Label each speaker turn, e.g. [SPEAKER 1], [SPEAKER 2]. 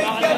[SPEAKER 1] Make